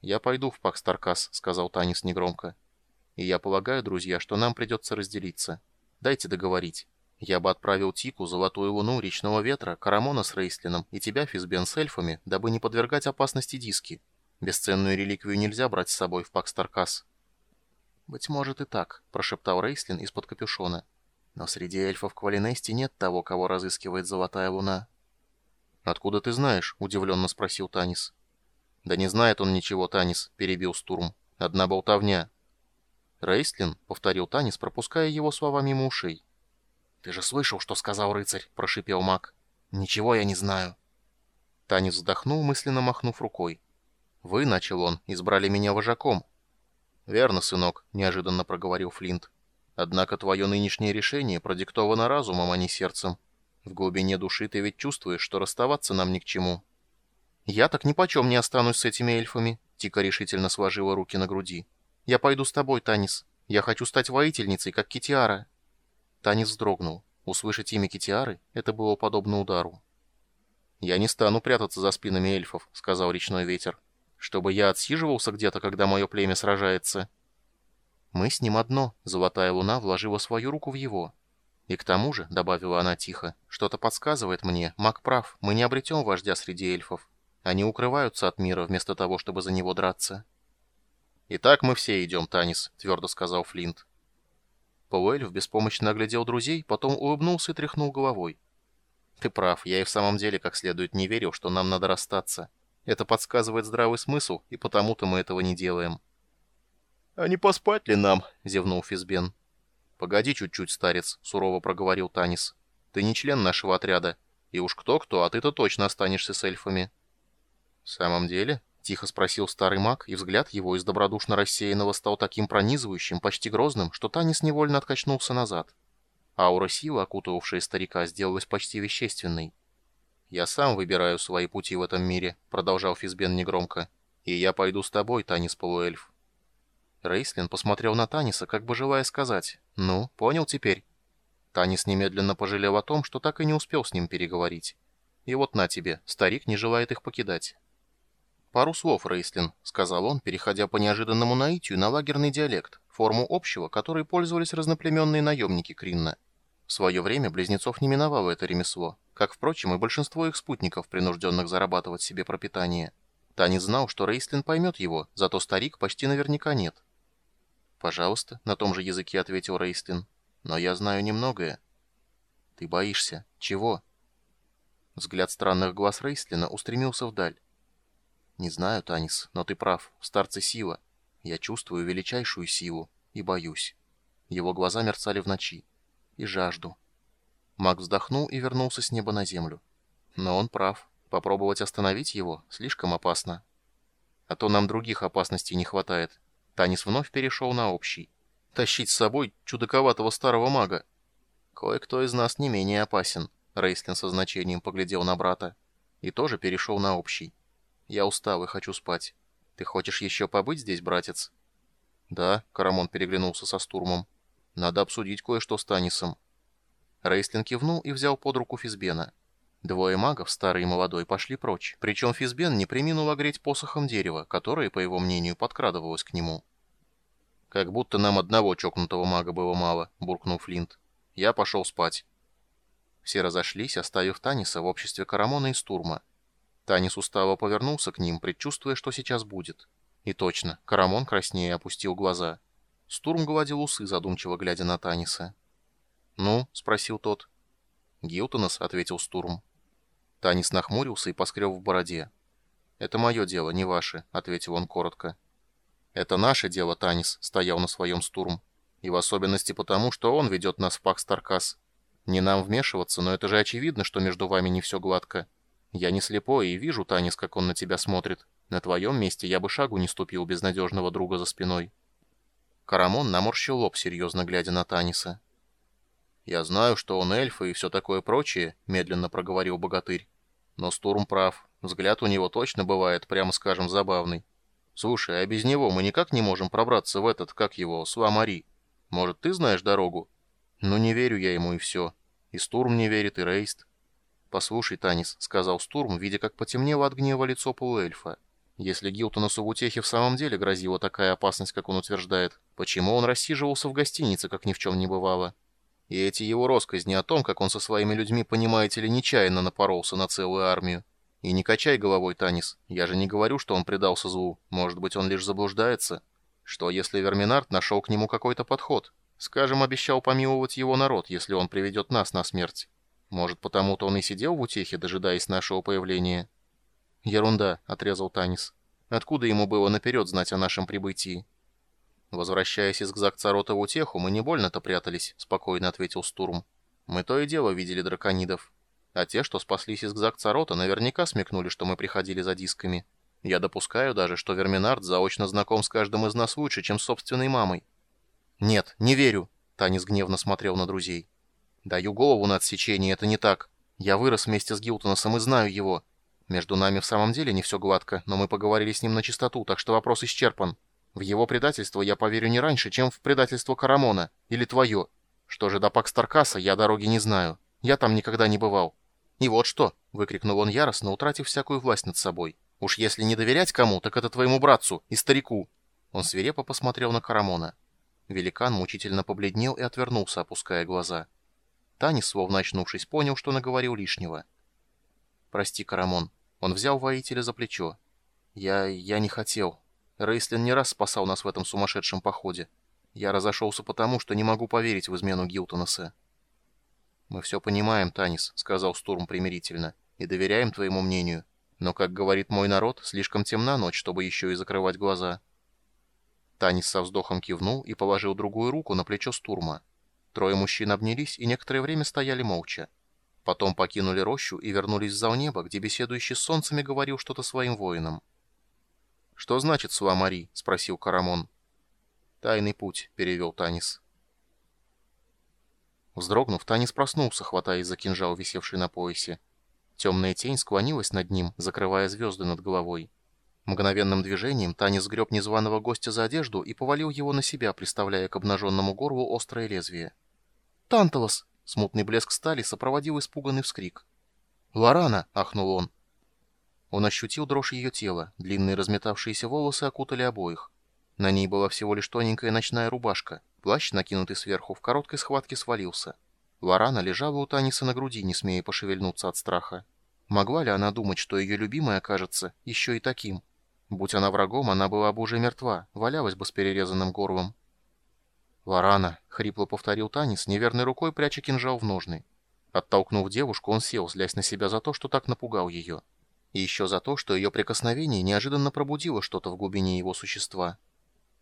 «Я пойду в Пакстаркас», — сказал Танис негромко. «И я полагаю, друзья, что нам придется разделиться. Дайте договорить. Я бы отправил Тику, Золотую Луну, Речного Ветра, Карамона с Рейслином и тебя, Физбен, с эльфами, дабы не подвергать опасности диски. Бесценную реликвию нельзя брать с собой в Пакстаркас». «Быть может и так», — прошептал Рейслин из-под капюшона. «Но среди эльфов Квалинести нет того, кого разыскивает Золотая Луна». «Откуда ты знаешь?» — удивленно спросил Танис. «Да не знает он ничего, Танис», — перебил Стурм. «Одна болтовня». «Рейстлин», — повторил Танис, пропуская его слова мимо ушей. «Ты же слышал, что сказал рыцарь?» — прошипел маг. «Ничего я не знаю». Танис вздохнул, мысленно махнув рукой. «Вы, — начал он, — избрали меня вожаком». «Верно, сынок», — неожиданно проговорил Флинт. «Однако твое нынешнее решение продиктовано разумом, а не сердцем. В глубине души ты ведь чувствуешь, что расставаться нам ни к чему». «Я так ни почем не останусь с этими эльфами», — Тика решительно сложила руки на груди. «Я пойду с тобой, Танис. Я хочу стать воительницей, как Китиара». Танис вздрогнул. Услышать имя Китиары — это было подобно удару. «Я не стану прятаться за спинами эльфов», — сказал речной ветер. «Чтобы я отсиживался где-то, когда мое племя сражается». «Мы с ним одно», — золотая луна вложила свою руку в его. «И к тому же», — добавила она тихо, — «что-то подсказывает мне, маг прав, мы не обретем вождя среди эльфов. Они укрываются от мира, вместо того, чтобы за него драться». «Итак, мы все идем, Танис», — твердо сказал Флинт. Пауэльф беспомощно оглядел друзей, потом улыбнулся и тряхнул головой. «Ты прав, я и в самом деле как следует не верил, что нам надо расстаться. Это подсказывает здравый смысл, и потому-то мы этого не делаем». «А не поспать ли нам?» — зевнул Физбен. «Погоди чуть-чуть, старец», — сурово проговорил Танис. «Ты не член нашего отряда. И уж кто-кто, а ты-то точно останешься с эльфами». «В самом деле?» — тихо спросил старый маг, и взгляд его из добродушно рассеянного стал таким пронизывающим, почти грозным, что Танис невольно откачнулся назад. Аура силы, окутывавшая старика, сделалась почти вещественной. «Я сам выбираю свои пути в этом мире», — продолжал Физбен негромко. «И я пойду с тобой, Танис Полуэльф». Рейслин посмотрел на Таниса, как бы желая сказать «Ну, понял теперь». Танис немедленно пожалел о том, что так и не успел с ним переговорить. И вот на тебе, старик не желает их покидать. «Пару слов, Рейслин», — сказал он, переходя по неожиданному наитию на лагерный диалект, форму общего, которой пользовались разноплеменные наемники Кринна. В свое время близнецов не миновало это ремесло, как, впрочем, и большинство их спутников, принужденных зарабатывать себе пропитание. Танец знал, что Рейслин поймет его, зато старик почти наверняка нет. «Пожалуйста», — на том же языке ответил Рейслин. «Но я знаю немногое». «Ты боишься. Чего?» Взгляд странных глаз Рейслина устремился вдаль. «Не знаю, Танис, но ты прав. В старце сила. Я чувствую величайшую силу и боюсь». Его глаза мерцали в ночи. «И жажду». Маг вздохнул и вернулся с неба на землю. Но он прав. Попробовать остановить его слишком опасно. А то нам других опасностей не хватает. Танис вновь перешел на общий. Тащить с собой чудаковатого старого мага. Кое-кто из нас не менее опасен. Рейслин со значением поглядел на брата. И тоже перешел на общий. Я устал и хочу спать. Ты хочешь еще побыть здесь, братец?» «Да», — Карамон переглянулся со Стурмом. «Надо обсудить кое-что с Танисом». Рейслин кивнул и взял под руку Физбена. Двое магов, старый и молодой, пошли прочь, причем Физбен не приминул огреть посохом дерева, которое, по его мнению, подкрадывалось к нему. «Как будто нам одного чокнутого мага было мало», — буркнул Флинт. «Я пошел спать». Все разошлись, оставив Таниса в обществе Карамона и Стурма. Танис устало повернулся к ним, предчувствуя, что сейчас будет. И точно, Карамон краснее опустил глаза. Стурм гладил усы, задумчиво глядя на Таниса. «Ну?» — спросил тот. «Гилтонос», — ответил Стурм. Танис нахмурился и поскреб в бороде. «Это мое дело, не ваше», — ответил он коротко. «Это наше дело, Танис», — стоял на своем Стурм. «И в особенности потому, что он ведет нас в Пак-Старкас. Не нам вмешиваться, но это же очевидно, что между вами не все гладко. Я не слепой и вижу, Танис, как он на тебя смотрит. На твоем месте я бы шагу не ступил без надежного друга за спиной». Карамон наморщил лоб, серьезно глядя на Таниса. «Я знаю, что он эльф и все такое прочее», — медленно проговорил богатырь. «Но Стурм прав. Взгляд у него точно бывает, прямо скажем, забавный. Слушай, а без него мы никак не можем пробраться в этот, как его, Суамари. Может, ты знаешь дорогу?» «Ну, не верю я ему, и все. И Стурм не верит, и Рейст. «Послушай, Танис», — сказал Стурм, видя, как потемнело от гнева лицо полуэльфа. Если Гилтонусу в утехе в самом деле грозила такая опасность, как он утверждает, почему он рассиживался в гостинице, как ни в чем не бывало? И эти его росказни о том, как он со своими людьми, понимаете ли, нечаянно напоролся на целую армию. И не качай головой, Танис, я же не говорю, что он предался злу, может быть, он лишь заблуждается. Что, если Верминард нашел к нему какой-то подход? Скажем, обещал помиловать его народ, если он приведет нас на смерть. Может, потому-то он и сидел в утехе, дожидаясь нашего появления?» «Ерунда», — отрезал Танис. «Откуда ему было наперед знать о нашем прибытии?» «Возвращаясь из Гзакцарота в утеху, мы не больно-то прятались», — спокойно ответил Стурм. «Мы то и дело видели драконидов. А те, что спаслись из Гзакцарота, наверняка смекнули, что мы приходили за дисками. Я допускаю даже, что Верминард заочно знаком с каждым из нас лучше, чем с собственной мамой». «Нет, не верю», — Танис гневно смотрел на друзей. «Даю голову на отсечение, это не так. Я вырос вместе с Гилтоносом и знаю его. Между нами в самом деле не все гладко, но мы поговорили с ним на чистоту, так что вопрос исчерпан. В его предательство я поверю не раньше, чем в предательство Карамона. Или твое. Что же до Пакстаркаса, я дороги не знаю. Я там никогда не бывал. И вот что, — выкрикнул он яростно, утратив всякую власть над собой. Уж если не доверять кому, так это твоему братцу и старику. Он свирепо посмотрел на Карамона. Великан мучительно побледнел и отвернулся, опуская глаза. Танис, словно очнувшись, понял, что наговорил лишнего. «Прости, Карамон», он взял воителя за плечо. «Я... я не хотел. Рейслин не раз спасал нас в этом сумасшедшем походе. Я разошелся потому, что не могу поверить в измену Гилтонеса». «Мы все понимаем, Танис», — сказал Стурм примирительно, — «и доверяем твоему мнению. Но, как говорит мой народ, слишком темна ночь, чтобы еще и закрывать глаза». Танис со вздохом кивнул и положил другую руку на плечо Стурма. Трое мужчин обнялись и некоторое время стояли молча. Потом покинули рощу и вернулись в зал неба, где беседующий с солнцами говорил что-то своим воинам. «Что значит Суамари?» — спросил Карамон. «Тайный путь», — перевел Танис. Вздрогнув, Танис проснулся, хватаясь за кинжал, висевший на поясе. Темная тень склонилась над ним, закрывая звезды над головой. Мгновенным движением Танис сгреб незваного гостя за одежду и повалил его на себя, приставляя к обнаженному горлу острое лезвие. «Танталос!» Смутный блеск стали сопроводил испуганный вскрик. «Лорана!» — ахнул он. Он ощутил дрожь ее тела, длинные разметавшиеся волосы окутали обоих. На ней была всего лишь тоненькая ночная рубашка, плащ, накинутый сверху, в короткой схватке свалился. Лорана лежала у Таниса на груди, не смея пошевельнуться от страха. Могла ли она думать, что ее любимый окажется еще и таким? Будь она врагом, она была бы уже мертва, валялась бы с перерезанным горлом. «Варана!» — хрипло повторил Танис, неверной рукой пряча кинжал в ножны. Оттолкнув девушку, он сел, злясь на себя за то, что так напугал ее. И еще за то, что ее прикосновение неожиданно пробудило что-то в глубине его существа.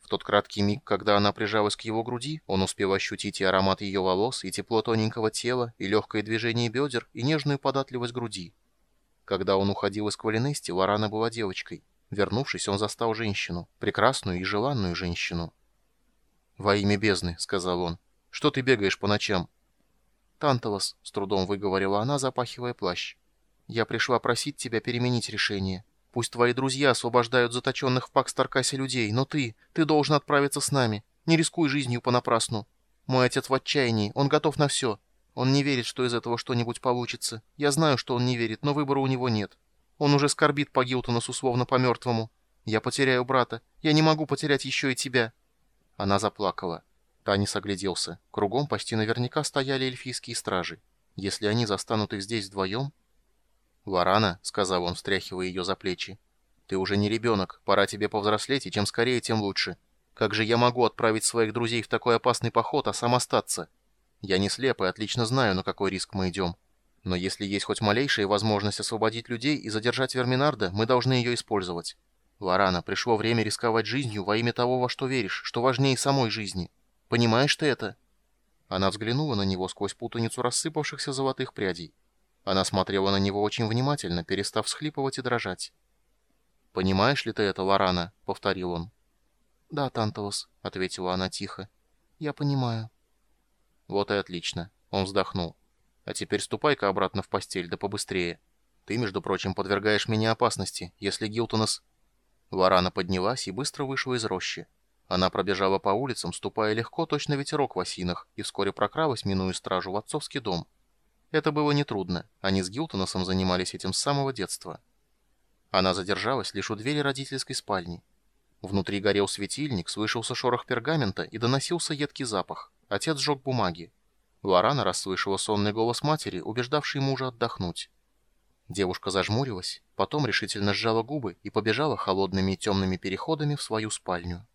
В тот краткий миг, когда она прижалась к его груди, он успел ощутить и аромат ее волос, и тепло тоненького тела, и легкое движение бедер, и нежную податливость груди. Когда он уходил из Квалинести, Лорана была девочкой. Вернувшись, он застал женщину, прекрасную и желанную женщину. «Во имя бездны», — сказал он. «Что ты бегаешь по ночам?» «Танталос», — с трудом выговорила она, запахивая плащ. «Я пришла просить тебя переменить решение. Пусть твои друзья освобождают заточенных в Пакстаркасе людей, но ты, ты должен отправиться с нами. Не рискуй жизнью понапрасну. Мой отец в отчаянии, он готов на все. Он не верит, что из этого что-нибудь получится. Я знаю, что он не верит, но выбора у него нет. Он уже скорбит по Гилтоносу, словно по мертвому. Я потеряю брата. Я не могу потерять еще и тебя. Она заплакала. Танис огляделся. Кругом почти наверняка стояли эльфийские стражи. Если они застанут их здесь вдвоем... «Лорана», — сказал он, встряхивая ее за плечи, — «ты уже не ребенок, пора тебе повзрослеть, и чем скорее, тем лучше. Как же я могу отправить своих друзей в такой опасный поход, а сам остаться? Я не слеп и отлично знаю, на какой риск мы идем. Но если есть хоть малейшая возможность освободить людей и задержать Верминарда, мы должны ее использовать. Лорана, пришло время рисковать жизнью во имя того, во что веришь, что важнее самой жизни. Понимаешь ты это?» Она взглянула на него сквозь путаницу рассыпавшихся золотых прядей. Она смотрела на него очень внимательно, перестав всхлипывать и дрожать. «Понимаешь ли ты это, Лорана?» — повторил он. «Да, Танталос», — ответила она тихо. «Я понимаю». «Вот и отлично», — он вздохнул. «А теперь ступай-ка обратно в постель, да побыстрее. Ты, между прочим, подвергаешь меня опасности, если Гилтонес...» Варана поднялась и быстро вышла из рощи. Она пробежала по улицам, ступая легко, точно ветерок в осинах, и вскоре прокралась, минуя стражу, в отцовский дом. Это было нетрудно, они с Гилтоносом занимались этим с самого детства. Она задержалась лишь у двери родительской спальни. Внутри горел светильник, слышался шорох пергамента и доносился едкий запах. Отец сжег бумаги. Лорана расслышала сонный голос матери, убеждавший мужа отдохнуть. Девушка зажмурилась, потом решительно сжала губы и побежала холодными и темными переходами в свою спальню.